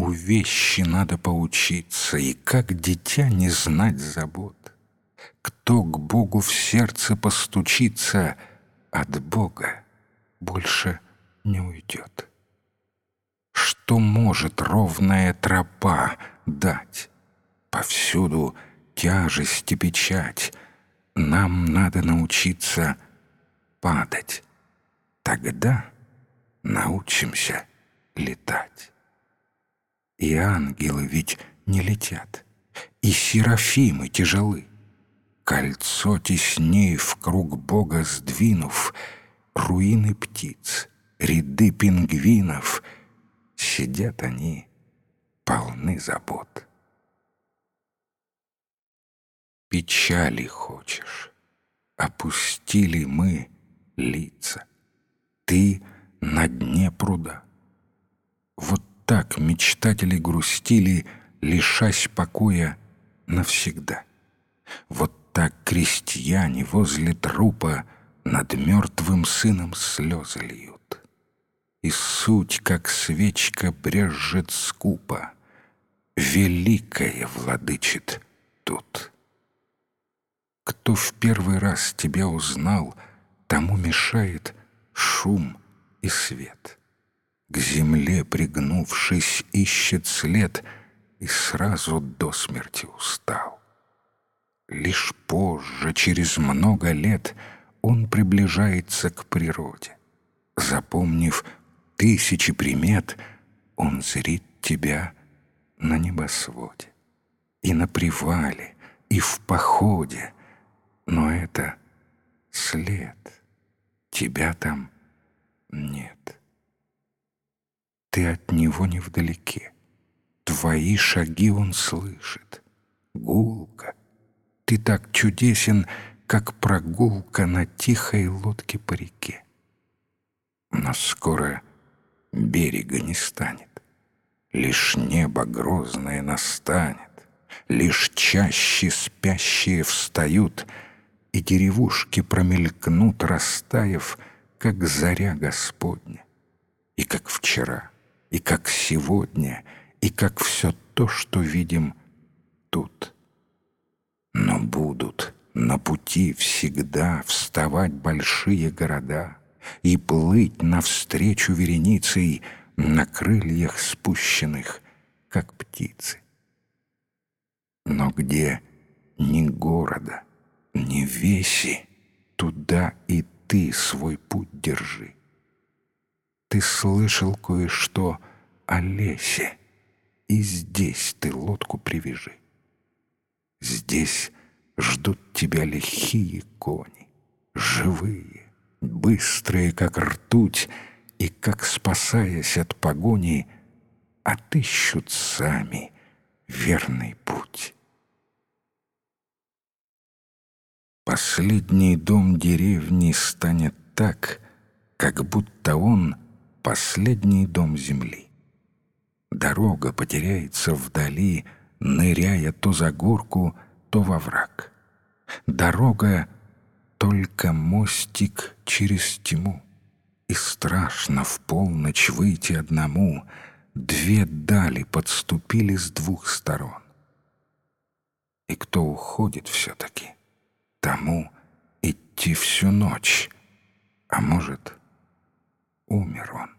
У вещи надо поучиться, и как дитя не знать забот. Кто к Богу в сердце постучится, от Бога больше не уйдет. Что может ровная тропа дать? Повсюду тяжесть и печать. Нам надо научиться падать. Тогда научимся летать. И ангелы ведь не летят, и серафимы тяжелы. Кольцо тесней в круг Бога сдвинув, Руины птиц, ряды пингвинов, Сидят они полны забот. Печали хочешь, опустили мы лица. Ты на дне пруда. Так мечтатели грустили, лишась покоя навсегда. Вот так крестьяне возле трупа над мертвым сыном слезы льют. И суть, как свечка, брежет скупо, Великое владычит тут. Кто в первый раз тебя узнал, Тому мешает шум и свет. К земле, пригнувшись, ищет след И сразу до смерти устал. Лишь позже, через много лет, Он приближается к природе. Запомнив тысячи примет, Он зрит тебя на небосводе. И на привале, и в походе. Но это след. Тебя там нет ты от него не вдалеке. Твои шаги он слышит. Гулка. Ты так чудесен, как прогулка на тихой лодке по реке. Но скоро берега не станет. Лишь небо грозное настанет, Лишь чаще спящие встают, И деревушки промелькнут, растаяв, Как заря Господня, и как вчера — и как сегодня, и как все то, что видим тут. Но будут на пути всегда вставать большие города и плыть навстречу вереницей на крыльях спущенных, как птицы. Но где ни города, ни веси, туда и ты свой путь держи ты слышал кое-что о лесе, и здесь ты лодку привяжи. Здесь ждут тебя лихие кони, живые, быстрые, как ртуть, и, как спасаясь от погони, отыщут сами верный путь. Последний дом деревни станет так, как будто он — последний дом земли. Дорога потеряется вдали, ныряя то за горку, то во враг. Дорога — только мостик через тьму. И страшно в полночь выйти одному. Две дали подступили с двух сторон. И кто уходит все-таки, тому идти всю ночь, а может, умер он.